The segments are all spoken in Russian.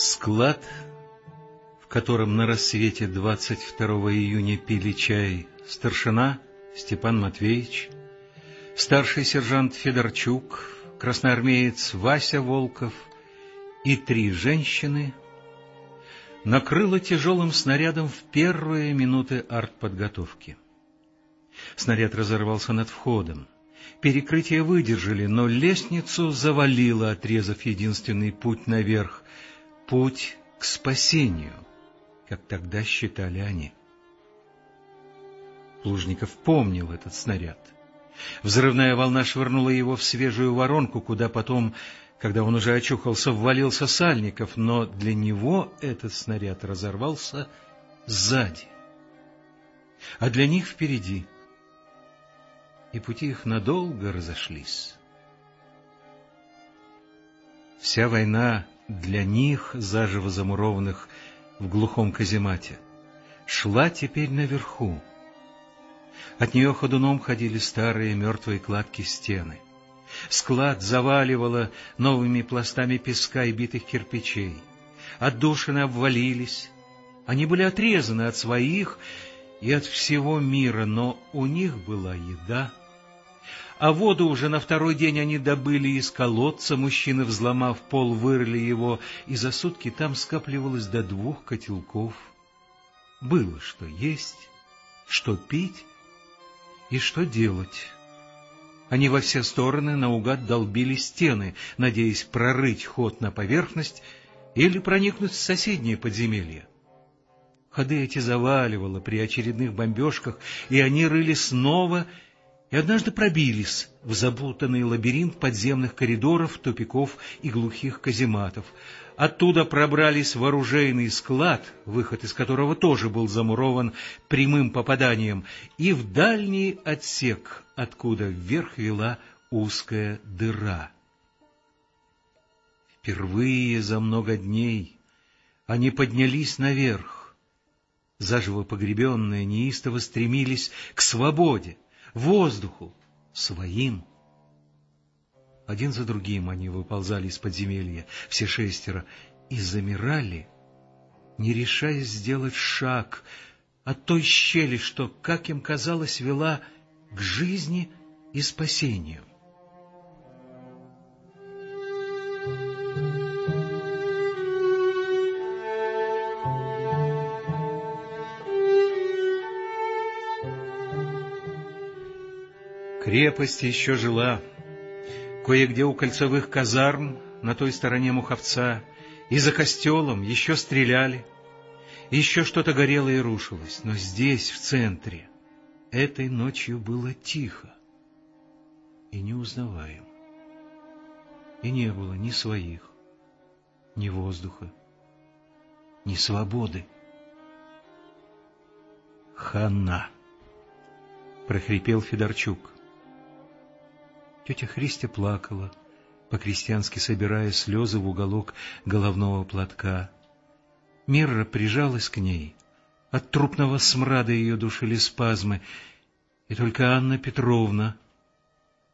Склад, в котором на рассвете 22 июня пили чай старшина Степан Матвеевич, старший сержант Федорчук, красноармеец Вася Волков и три женщины, накрыло тяжелым снарядом в первые минуты артподготовки. Снаряд разорвался над входом. Перекрытие выдержали, но лестницу завалило, отрезав единственный путь наверх — путь к спасению, как тогда считали они. Плужников помнил этот снаряд. Взрывная волна швырнула его в свежую воронку, куда потом, когда он уже очухался, ввалился Сальников, но для него этот снаряд разорвался сзади, а для них впереди — и пути их надолго разошлись. Вся война для них, заживо замурованных в глухом каземате, шла теперь наверху. От нее ходуном ходили старые мертвые кладки стены. Склад заваливало новыми пластами песка и битых кирпичей. Отдушины обвалились. Они были отрезаны от своих и от всего мира, но у них была еда, а воду уже на второй день они добыли из колодца, мужчины, взломав пол, вырыли его, и за сутки там скапливалось до двух котелков. Было что есть, что пить и что делать. Они во все стороны наугад долбили стены, надеясь прорыть ход на поверхность или проникнуть в соседние подземелья. Ходы эти заваливало при очередных бомбежках, и они рыли снова и однажды пробились в запутанный лабиринт подземных коридоров, тупиков и глухих казематов. Оттуда пробрались в оружейный склад, выход из которого тоже был замурован прямым попаданием, и в дальний отсек, откуда вверх вела узкая дыра. Впервые за много дней они поднялись наверх. Заживо погребенные неистово стремились к свободе, воздуху, своим. Один за другим они выползали из подземелья, все шестеро, и замирали, не решаясь сделать шаг от той щели, что, как им казалось, вела к жизни и спасению. Крепость еще жила. Кое-где у кольцевых казарм, на той стороне Муховца, и за костелом еще стреляли. Еще что-то горело и рушилось, но здесь, в центре, этой ночью было тихо и неузнаваемо. И не было ни своих, ни воздуха, ни свободы. «Хана!» — прохрипел Федорчук. Тетя Христя плакала, по-крестьянски собирая слезы в уголок головного платка. Мирра прижалась к ней. От трупного смрада ее душили спазмы, и только Анна Петровна,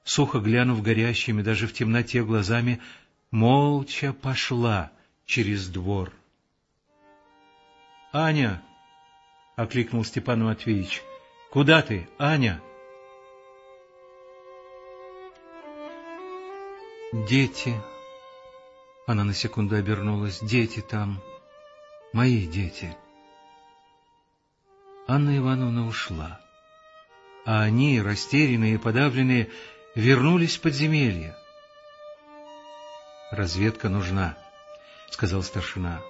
сухо глянув горящими даже в темноте глазами, молча пошла через двор. — Аня! — окликнул Степан Матвеевич. — Куда ты, Аня? — Дети. Она на секунду обернулась. Дети там. Мои дети. Анна Ивановна ушла. А они, растерянные и подавленные, вернулись в подземелье. «Разведка нужна», — сказал старшина.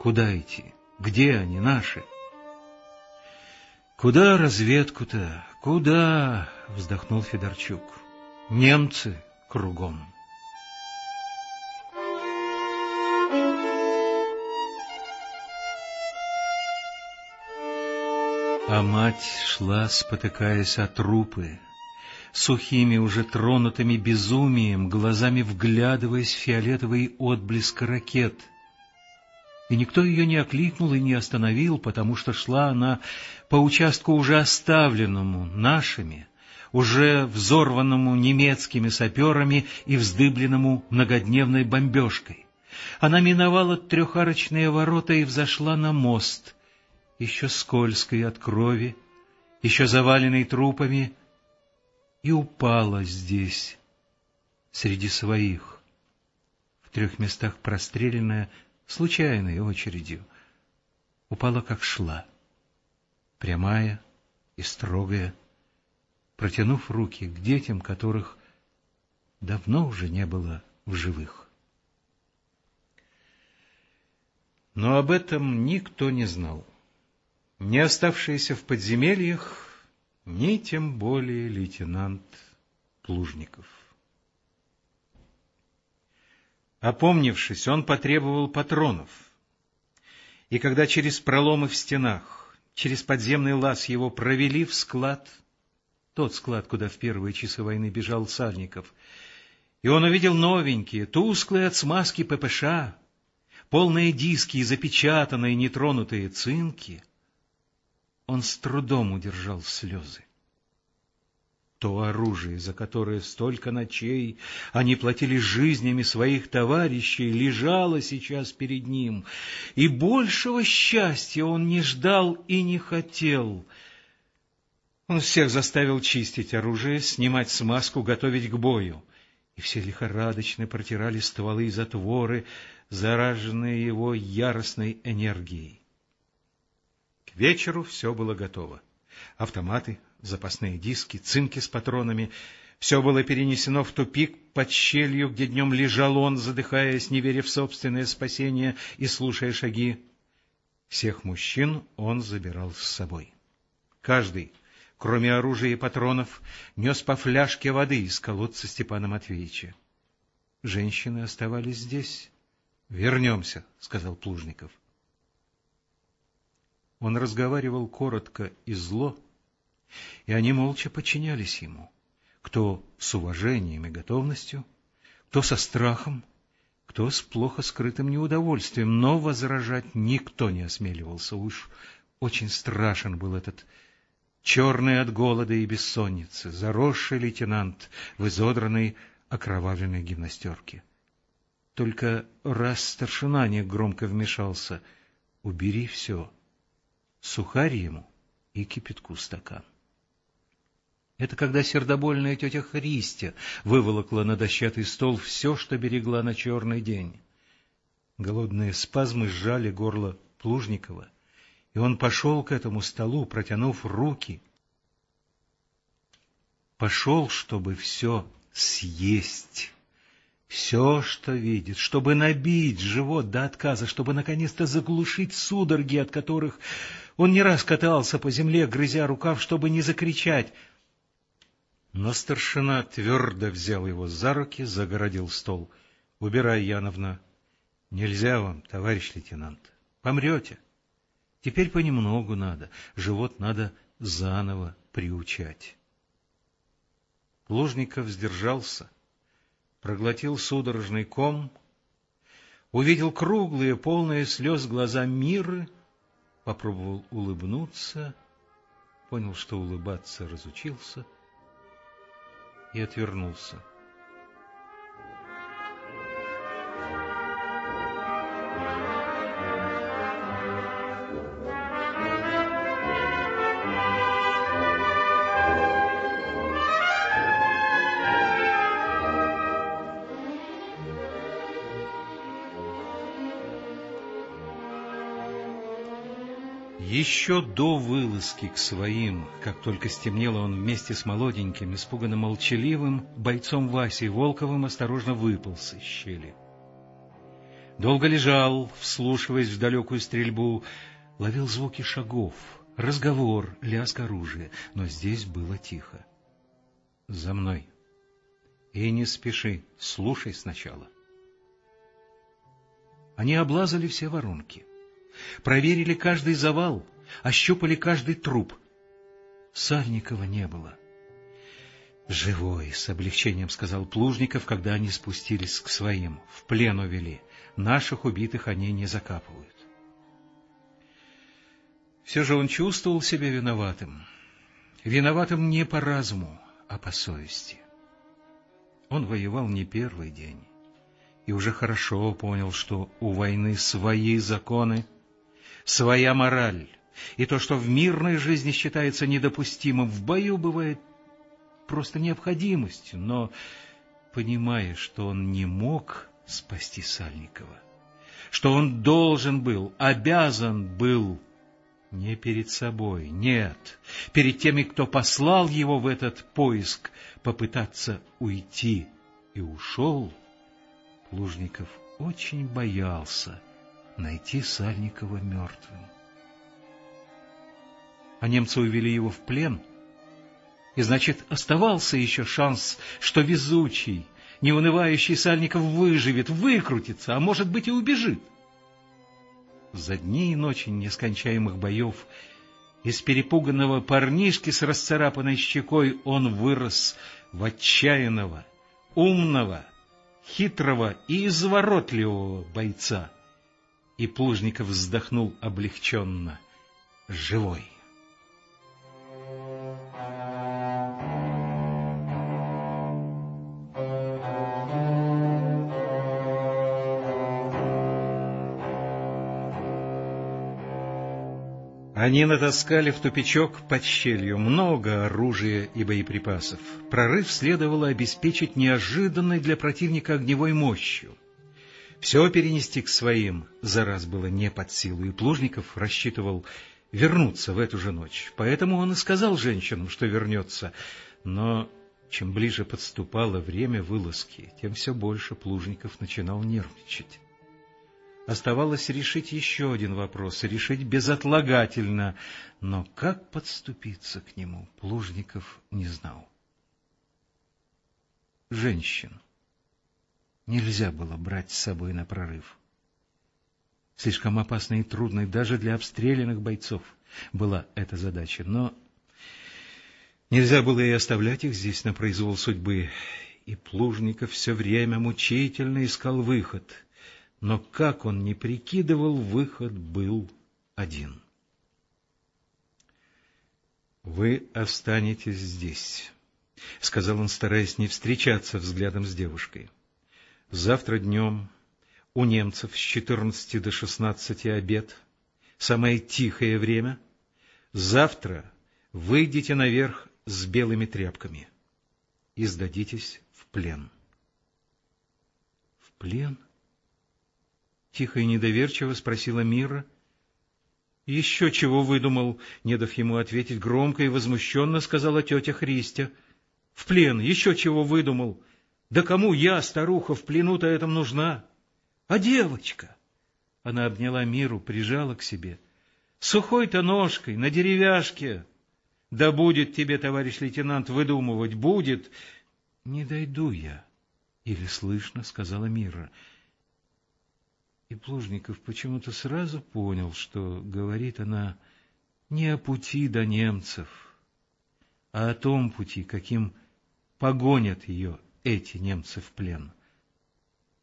«Куда идти? Где они, наши?» «Куда разведку-то? Куда?» — вздохнул Федорчук. «Немцы кругом. А мать шла, спотыкаясь от трупы, сухими, уже тронутыми безумием, глазами вглядываясь в фиолетовый отблеск ракет. И никто ее не окликнул и не остановил, потому что шла она по участку уже оставленному нашими, уже взорванному немецкими саперами и вздыбленному многодневной бомбежкой, Она миновала трехарочные ворота и взошла на мост, еще скользкий от крови, еще заваленный трупами, и упала здесь, среди своих, в трех местах простреленная случайной очередью. Упала, как шла, прямая и строгая, протянув руки к детям, которых давно уже не было в живых. Но об этом никто не знал. Не оставшиеся в подземельях, ни тем более лейтенант Плужников. Опомнившись, он потребовал патронов. И когда через проломы в стенах, через подземный лаз его провели в склад, тот склад, куда в первые часы войны бежал Сальников, и он увидел новенькие, тусклые от смазки ППШ, полные диски и запечатанные нетронутые цинки, он с трудом удержал слезы. То оружие, за которое столько ночей они платили жизнями своих товарищей, лежало сейчас перед ним, и большего счастья он не ждал и не хотел. Он всех заставил чистить оружие, снимать смазку, готовить к бою и все лихорадочно протирали стволы и затворы, зараженные его яростной энергией. К вечеру все было готово. Автоматы, запасные диски, цинки с патронами — все было перенесено в тупик под щелью, где днем лежал он, задыхаясь, не веря в собственное спасение и слушая шаги. Всех мужчин он забирал с собой. Каждый кроме оружия и патронов, нес по фляжке воды из колодца Степана Матвеевича. Женщины оставались здесь. — Вернемся, — сказал Плужников. Он разговаривал коротко и зло, и они молча подчинялись ему, кто с уважением и готовностью, кто со страхом, кто с плохо скрытым неудовольствием, но возражать никто не осмеливался. Уж очень страшен был этот черный от голода и бессонницы, заросший лейтенант в изодранной окровавленной гимнастерке. Только раз старшина не громко вмешался, убери все, сухарь ему и кипятку стакан. Это когда сердобольная тетя Христя выволокла на дощатый стол все, что берегла на черный день. Голодные спазмы сжали горло Плужникова — и он пошел к этому столу, протянув руки. Пошел, чтобы все съесть, все, что видит, чтобы набить живот до отказа, чтобы наконец-то заглушить судороги, от которых он не раз катался по земле, грызя рукав, чтобы не закричать. Но старшина твердо взял его за руки, загородил стол. — Убирай, Яновна. — Нельзя вам, товарищ лейтенант. Помрете. — Теперь понемногу надо, живот надо заново приучать. Лужников сдержался, проглотил судорожный ком, увидел круглые, полные слез глаза миры, попробовал улыбнуться, понял, что улыбаться разучился и отвернулся. Еще до вылазки к своим, как только стемнело, он вместе с молоденьким, испуганно молчаливым бойцом Васей Волковым осторожно выполз из щели. Долго лежал, вслушиваясь в далекую стрельбу, ловил звуки шагов, разговор, лязг оружия, но здесь было тихо. «За мной!» «И не спеши, слушай сначала!» Они облазали все воронки проверили каждый завал, ощупали каждый труп. Сальникова не было. «Живой!» — с облегчением сказал Плужников, когда они спустились к своим. В плен увели. Наших убитых они не закапывают. Все же он чувствовал себя виноватым. Виноватым не по разуму, а по совести. Он воевал не первый день и уже хорошо понял, что у войны свои законы, своя мораль, и то, что в мирной жизни считается недопустимым, в бою бывает просто необходимостью, но, понимая, что он не мог спасти Сальникова, что он должен был, обязан был не перед собой, нет, перед теми, кто послал его в этот поиск, попытаться уйти, и ушел, Плужников очень боялся найти Сальникова мертвым. А немцы увели его в плен, и, значит, оставался еще шанс, что везучий, неунывающий Сальников выживет, выкрутится, а может быть и убежит. За дни и ночи нескончаемых боев из перепуганного парнишки с расцарапанной щекой он вырос в отчаянного, умного, хитрого и изворотливого бойца. И Плужников вздохнул облегченно. Живой. Они натаскали в тупичок под щелью много оружия и боеприпасов. Прорыв следовало обеспечить неожиданной для противника огневой мощью. Все перенести к своим за раз было не под силу, и Плужников рассчитывал вернуться в эту же ночь. Поэтому он и сказал женщинам, что вернется. Но чем ближе подступало время вылазки, тем все больше Плужников начинал нервничать. Оставалось решить еще один вопрос, решить безотлагательно, но как подступиться к нему, Плужников не знал. Женщин нельзя было брать с собой на прорыв. Слишком опасной и трудной даже для обстрелянных бойцов была эта задача, но нельзя было и оставлять их здесь на произвол судьбы, и Плужников все время мучительно искал выход — но как он ни прикидывал, выход был один. «Вы останетесь здесь», — сказал он, стараясь не встречаться взглядом с девушкой. «Завтра днем у немцев с четырнадцати до шестнадцати обед, самое тихое время. Завтра выйдете наверх с белыми тряпками и сдадитесь в плен». «В плен?» — тихо и недоверчиво спросила Мира. «Еще чего выдумал?» — не дав ему ответить, громко и возмущенно сказала тетя Христя. «В плен! Еще чего выдумал? Да кому я, старуха, в плену-то этом нужна? А девочка?» Она обняла Миру, прижала к себе. «Сухой-то ножкой, на деревяшке!» «Да будет тебе, товарищ лейтенант, выдумывать, будет!» «Не дойду я!» — или слышно, — сказала Мира. И Плужников почему-то сразу понял, что говорит она не о пути до немцев, а о том пути, каким погонят ее эти немцы в плен.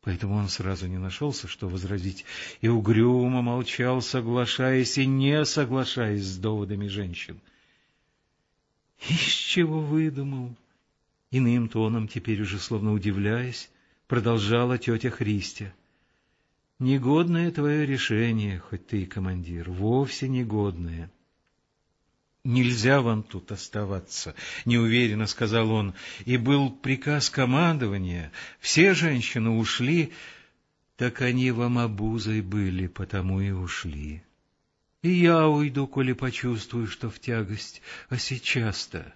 Поэтому он сразу не нашелся, что возразить, и угрюмо молчал, соглашаясь и не соглашаясь с доводами женщин. Из чего выдумал? Иным тоном, теперь уже словно удивляясь, продолжала тетя Христя. Негодное твое решение, хоть ты и командир, вовсе негодное. «Нельзя вам тут оставаться», — неуверенно сказал он, и был приказ командования, все женщины ушли, так они вам обузой были, потому и ушли. И я уйду, коли почувствую, что в тягость, а сейчас-то,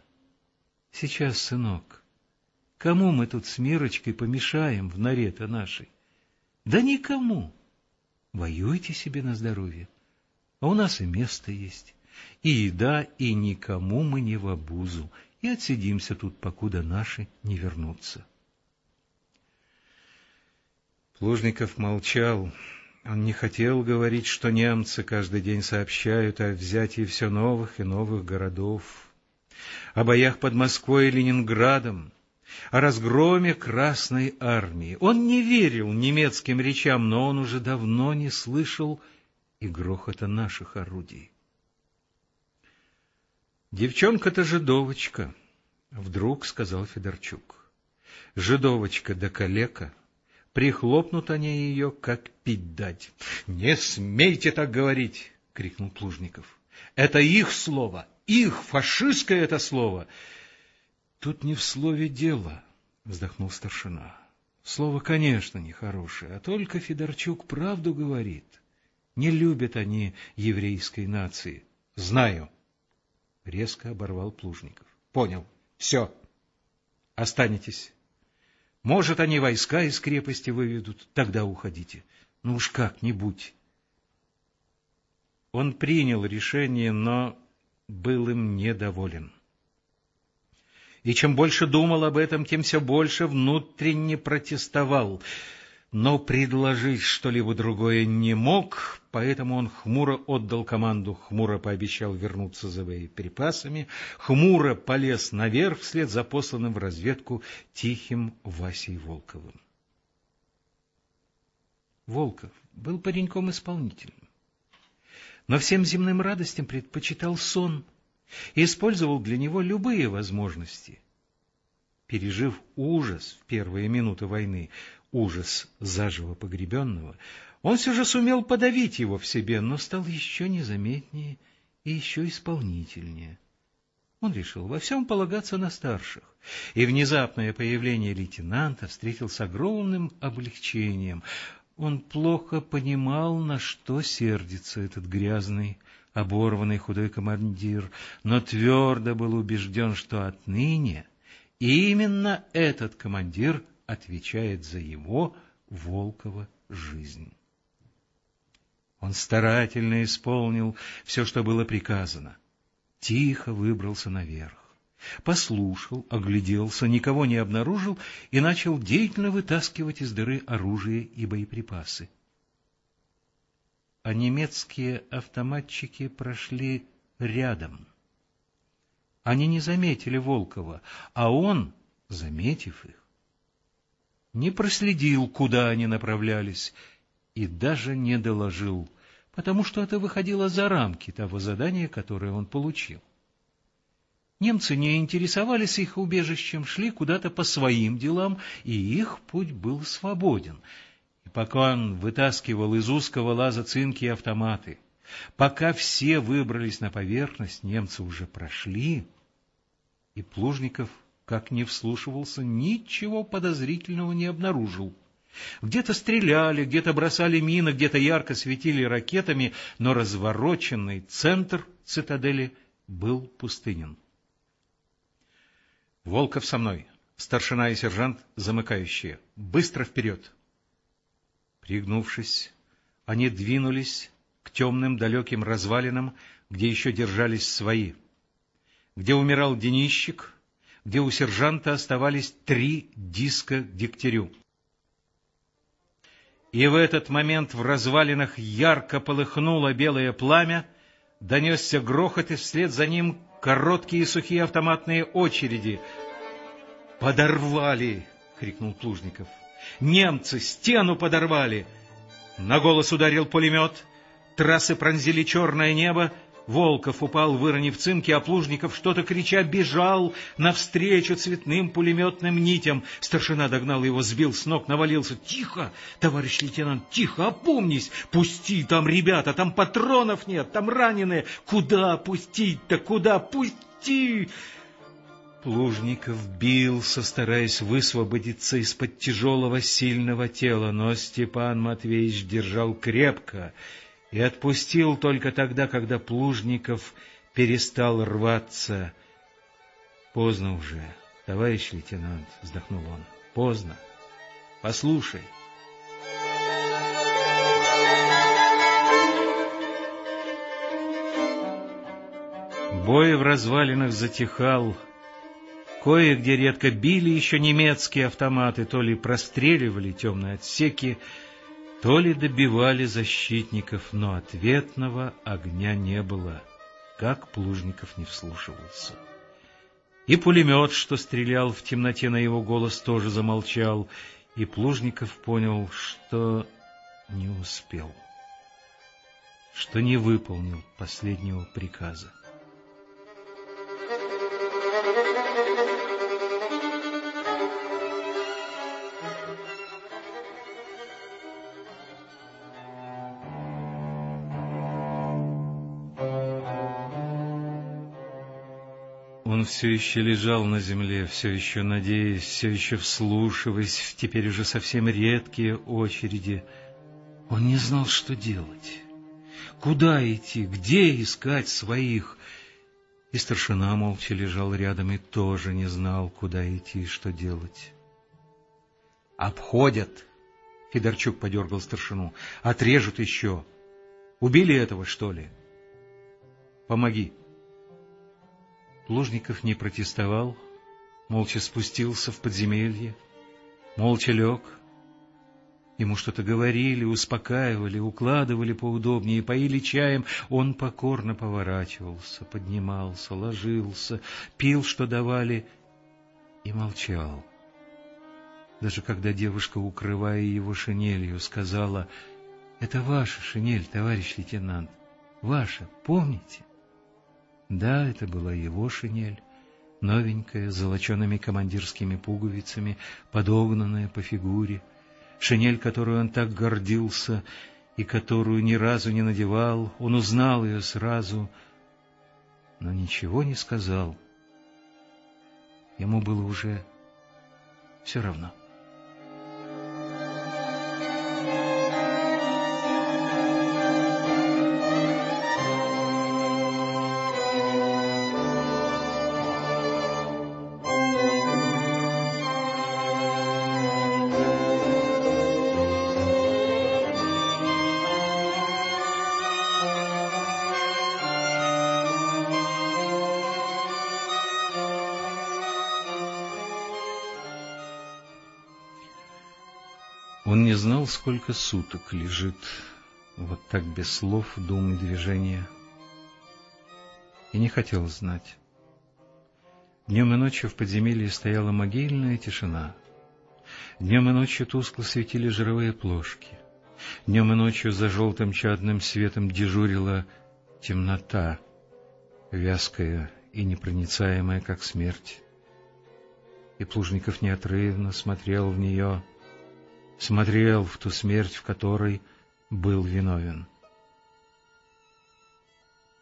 сейчас, сынок, кому мы тут с Мирочкой помешаем в норе-то нашей? Да никому. Воюйте себе на здоровье. А у нас и место есть, и еда, и никому мы не в обузу, и отсидимся тут, покуда наши не вернутся. Плужников молчал. Он не хотел говорить, что немцы каждый день сообщают о взятии все новых и новых городов, о боях под Москвой и Ленинградом, о разгроме Красной Армии. Он не верил немецким речам, но он уже давно не слышал и грохота наших орудий. «Девчонка-то жидовочка», — вдруг сказал Федорчук. «Жидовочка да калека, Прихлопнут они ее, как пить дать. — Не смейте так говорить! — крикнул Плужников. — Это их слово, их, фашистское это слово! — Тут не в слове дело, — вздохнул старшина. Слово, конечно, нехорошее, а только Федорчук правду говорит. Не любят они еврейской нации. — Знаю, — резко оборвал Плужников. — Понял. Все. Останетесь. Может, они войска из крепости выведут, тогда уходите. Ну уж как-нибудь. Он принял решение, но был им недоволен. И чем больше думал об этом, тем все больше внутренне протестовал — но предложить что-либо другое не мог, поэтому он хмуро отдал команду, хмуро пообещал вернуться за боеприпасами, хмуро полез наверх вслед за посланным в разведку тихим Васей Волковым. Волков был пареньком исполнительным, но всем земным радостям предпочитал сон и использовал для него любые возможности. Пережив ужас в первые минуты войны, ужас заживо погребенного, он все же сумел подавить его в себе, но стал еще незаметнее и еще исполнительнее. Он решил во всем полагаться на старших, и внезапное появление лейтенанта встретил с огромным облегчением. Он плохо понимал, на что сердится этот грязный, оборванный худой командир, но твердо был убежден, что отныне именно этот командир отвечает за его, Волкова, жизнь. Он старательно исполнил все, что было приказано. Тихо выбрался наверх. Послушал, огляделся, никого не обнаружил и начал деятельно вытаскивать из дыры оружие и боеприпасы. А немецкие автоматчики прошли рядом. Они не заметили Волкова, а он, заметив их, не проследил, куда они направлялись, и даже не доложил, потому что это выходило за рамки того задания, которое он получил. Немцы не интересовались их убежищем, шли куда-то по своим делам, и их путь был свободен. И пока он вытаскивал из узкого лаза цинки и автоматы, пока все выбрались на поверхность, немцы уже прошли, и Плужников как не вслушивался, ничего подозрительного не обнаружил. Где-то стреляли, где-то бросали мины, где-то ярко светили ракетами, но развороченный центр цитадели был пустынен. «Волков со мной!» Старшина и сержант, замыкающие. «Быстро вперед!» Пригнувшись, они двинулись к темным далеким развалинам, где еще держались свои. Где умирал Денищик, где у сержанта оставались три диска к дегтярю. И в этот момент в развалинах ярко полыхнуло белое пламя, донесся грохот, и вслед за ним короткие сухие автоматные очереди. «Подорвали!» — крикнул Плужников. «Немцы стену подорвали!» На голос ударил пулемет, трассы пронзили черное небо, Волков упал, выронив цинки, а Плужников, что-то крича, бежал навстречу цветным пулеметным нитям. Старшина догнал его, сбил с ног, навалился. «Тихо, товарищ лейтенант, тихо, опомнись! Пусти, там ребята, там патронов нет, там раненые! Куда пустить-то, куда пусти?» Плужников бился, стараясь высвободиться из-под тяжелого сильного тела, но Степан Матвеевич держал крепко и отпустил только тогда, когда Плужников перестал рваться. Поздно уже, товарищ лейтенант, вздохнул он. Поздно. Послушай. Бой в развалинах затихал. Кое-где редко били еще немецкие автоматы, то ли простреливали темные отсеки, то ли добивали защитников, но ответного огня не было, как Плужников не вслушивался. И пулемет, что стрелял в темноте на его голос, тоже замолчал, и Плужников понял, что не успел, что не выполнил последнего приказа. Все еще лежал на земле, все еще надеясь, все еще вслушиваясь в теперь уже совсем редкие очереди. Он не знал, что делать. Куда идти, где искать своих? И старшина молча лежал рядом и тоже не знал, куда идти и что делать. «Обходят!» — Федорчук подергал старшину. «Отрежут еще! Убили этого, что ли? Помоги!» Плужников не протестовал, молча спустился в подземелье, молча лег. Ему что-то говорили, успокаивали, укладывали поудобнее, поили чаем. Он покорно поворачивался, поднимался, ложился, пил, что давали, и молчал. Даже когда девушка, укрывая его шинелью, сказала, «Это ваша шинель, товарищ лейтенант, ваша, помните?» Да, это была его шинель, новенькая, с золочеными командирскими пуговицами, подогнанная по фигуре, шинель, которую он так гордился и которую ни разу не надевал, он узнал ее сразу, но ничего не сказал. Ему было уже все равно. Он не знал, сколько суток лежит вот так без слов, дум и движения. И не хотел знать. Днем и ночью в подземелье стояла могильная тишина. Днем и ночью тускло светили жировые плошки. Днем и ночью за желтым чадным светом дежурила темнота, вязкая и непроницаемая, как смерть. И Плужников неотрывно смотрел в нее, смотрел в ту смерть, в которой был виновен.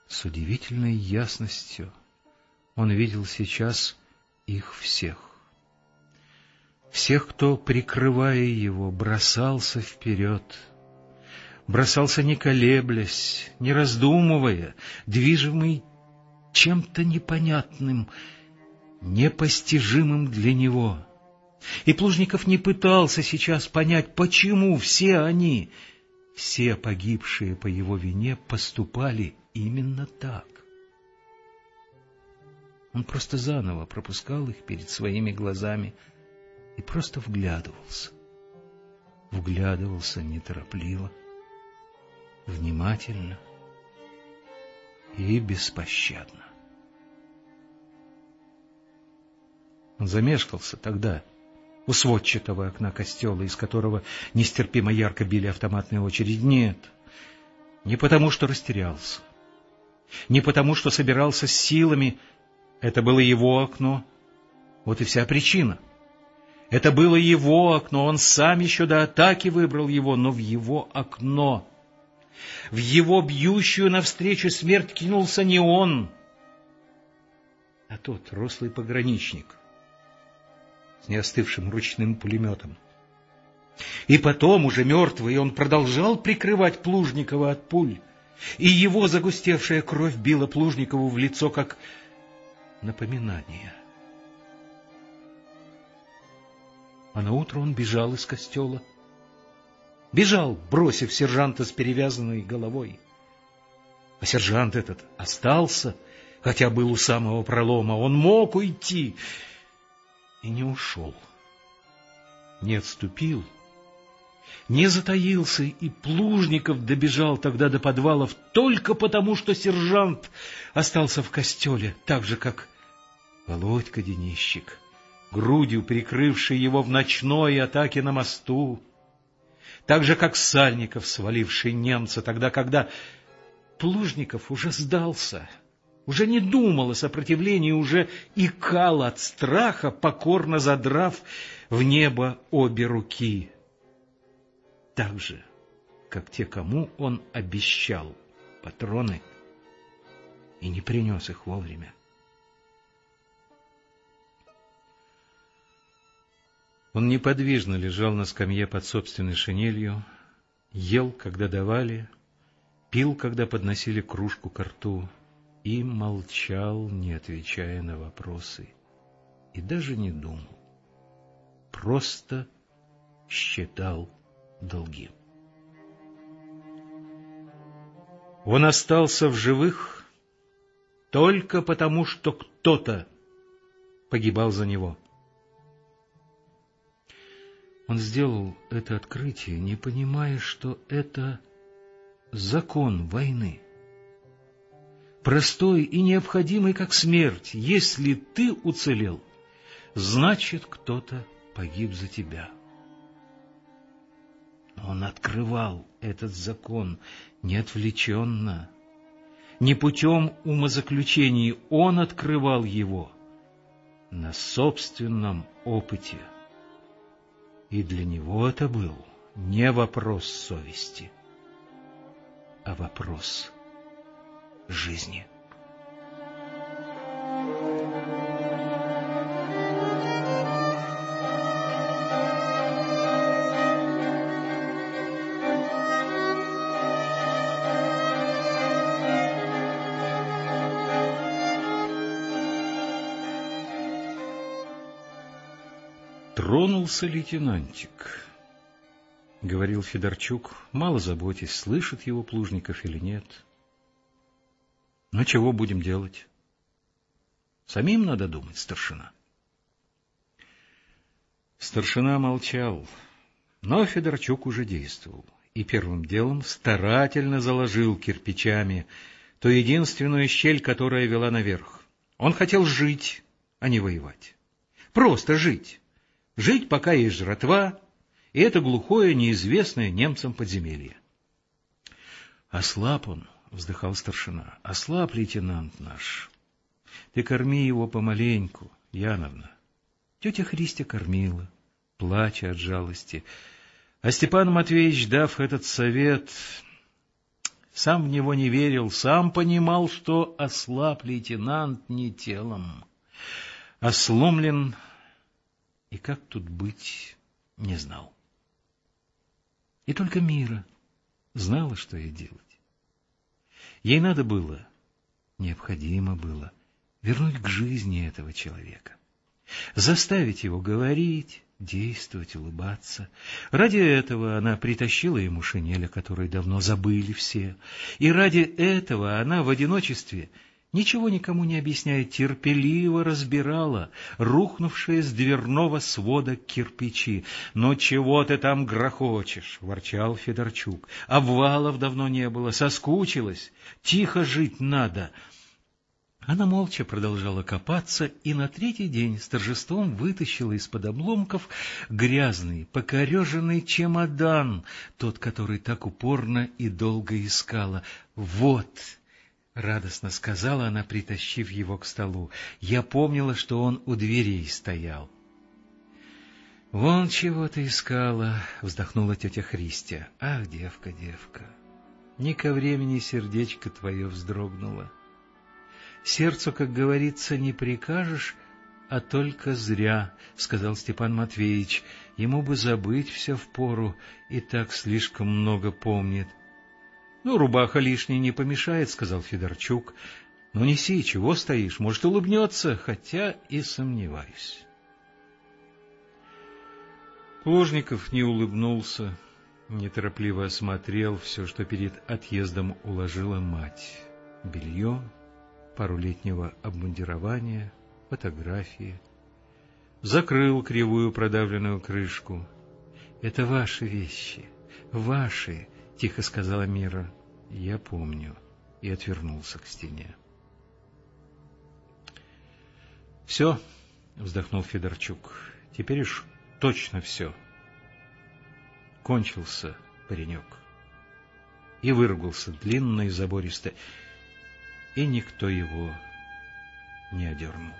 С удивительной ясностью он видел сейчас их всех. Всех, кто, прикрывая его, бросался вперед, бросался не колеблясь, не раздумывая, движимый чем-то непонятным, непостижимым для него — и Плужников не пытался сейчас понять, почему все они, все погибшие по его вине, поступали именно так. Он просто заново пропускал их перед своими глазами и просто вглядывался. Вглядывался неторопливо, внимательно и беспощадно. Он замешкался тогда, — у сводчатого окна костела, из которого нестерпимо ярко били автоматные очереди. Нет, не потому, что растерялся, не потому, что собирался с силами. Это было его окно. Вот и вся причина. Это было его окно, он сам еще до атаки выбрал его, но в его окно. В его бьющую навстречу смерть кинулся не он, а тот рослый пограничник, с неостывшим ручным пулеметом. И потом, уже мертвый, он продолжал прикрывать Плужникова от пуль, и его загустевшая кровь била Плужникову в лицо, как напоминание. А на утро он бежал из костела. Бежал, бросив сержанта с перевязанной головой. А сержант этот остался, хотя был у самого пролома. Он мог уйти, и не ушел, не отступил, не затаился, и Плужников добежал тогда до подвалов только потому, что сержант остался в костеле, так же, как Володька Денищик, грудью прикрывший его в ночной атаке на мосту, так же, как Сальников, сваливший немца тогда, когда Плужников уже сдался — уже не думал о сопротивлении, уже икал от страха, покорно задрав в небо обе руки. Так же, как те, кому он обещал патроны и не принес их вовремя. Он неподвижно лежал на скамье под собственной шинелью, ел, когда давали, пил, когда подносили кружку к рту, и молчал, не отвечая на вопросы, и даже не думал, просто считал долги. Он остался в живых только потому, что кто-то погибал за него. Он сделал это открытие, не понимая, что это закон войны. Простой и необходимый, как смерть. Если ты уцелел, значит, кто-то погиб за тебя. Он открывал этот закон не отвлеченно, не путем умозаключений, он открывал его на собственном опыте. И для него это был не вопрос совести, а вопрос жизни. Тронулся лейтенантик, — говорил Федорчук, мало заботясь, слышит его Плужников или нет. — Ну, чего будем делать? Самим надо думать, старшина. Старшина молчал, но Федорчук уже действовал и первым делом старательно заложил кирпичами ту единственную щель, которая вела наверх. Он хотел жить, а не воевать. Просто жить Жить, пока есть жратва, и это глухое, неизвестное немцам подземелье. Ослаб он, — вздыхал старшина, — ослаб лейтенант наш. Ты корми его помаленьку, Яновна. Тетя Христя кормила, плача от жалости. А Степан Матвеевич, дав этот совет, сам в него не верил, сам понимал, что ослаб лейтенант не телом, а сломлен и как тут быть, не знал. И только Мира знала, что ей делать. Ей надо было, необходимо было, вернуть к жизни этого человека, заставить его говорить, действовать, улыбаться. Ради этого она притащила ему шинель, о которой давно забыли все, и ради этого она в одиночестве — ничего никому не объясняя, терпеливо разбирала рухнувшие с дверного свода кирпичи. «Но чего ты там грохочешь?» — ворчал Федорчук. «Обвалов давно не было, соскучилась, тихо жить надо». Она молча продолжала копаться и на третий день с торжеством вытащила из-под обломков грязный, покореженный чемодан, тот, который так упорно и долго искала. «Вот!» — радостно сказала она, притащив его к столу. Я помнила, что он у дверей стоял. — Вон чего ты искала, — вздохнула тетя Христя. — Ах, девка, девка, не ко времени сердечко твое вздрогнуло. Сердцу, как говорится, не прикажешь, а только зря, — сказал Степан Матвеевич. Ему бы забыть все впору, и так слишком много помнит. — Ну, рубаха лишняя не помешает, — сказал Федорчук. — Ну, неси, чего стоишь, может, улыбнется, хотя и сомневаюсь. Плужников не улыбнулся, неторопливо осмотрел все, что перед отъездом уложила мать. Белье, пару летнего обмундирования, фотографии. Закрыл кривую продавленную крышку. — Это ваши вещи, ваши, —— тихо сказала Мира. — Я помню. И отвернулся к стене. — Все, — вздохнул Федорчук, — теперь уж точно все. Кончился паренек. И выругался длинно и забористо, и никто его не одернул.